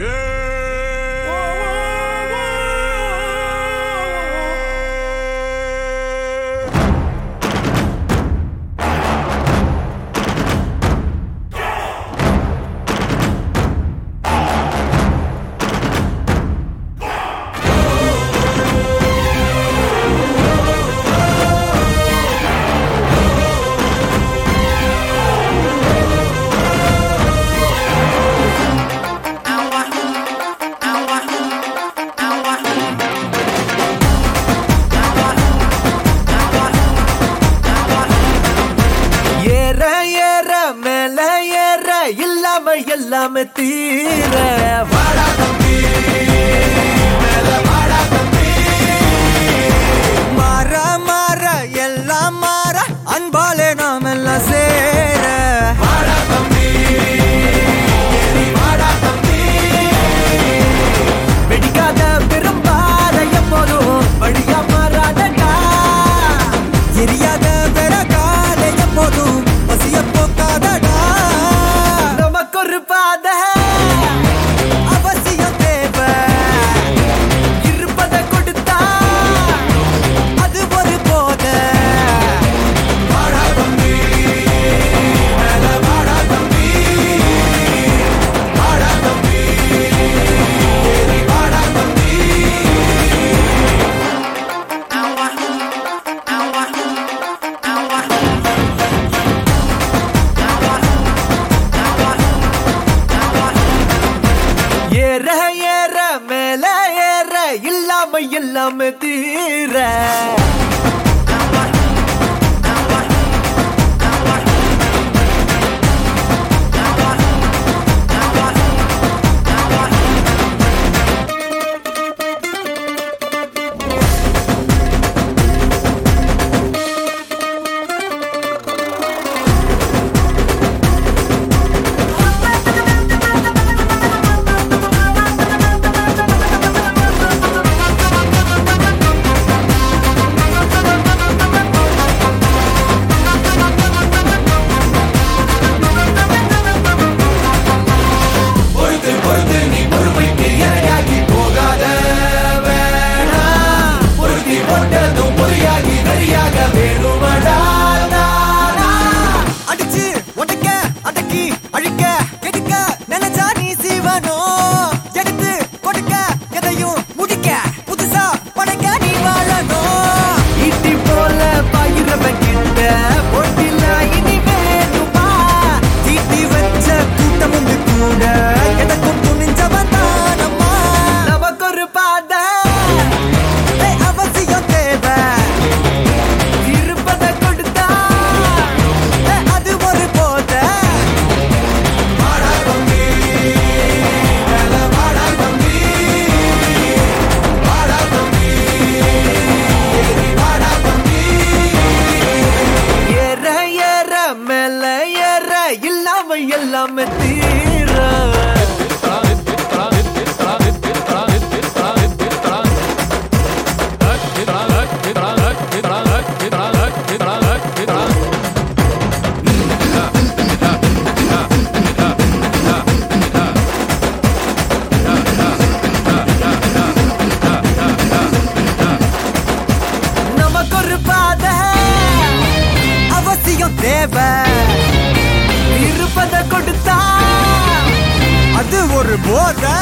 Yeah! எல்லாமே தீர வாடா தம்பி. ஏற ஏற மேல ஏற இல்லாம எல்லாமே தீர. தேவை. இருப்பத கொடுத்தா அது ஒரு போதை.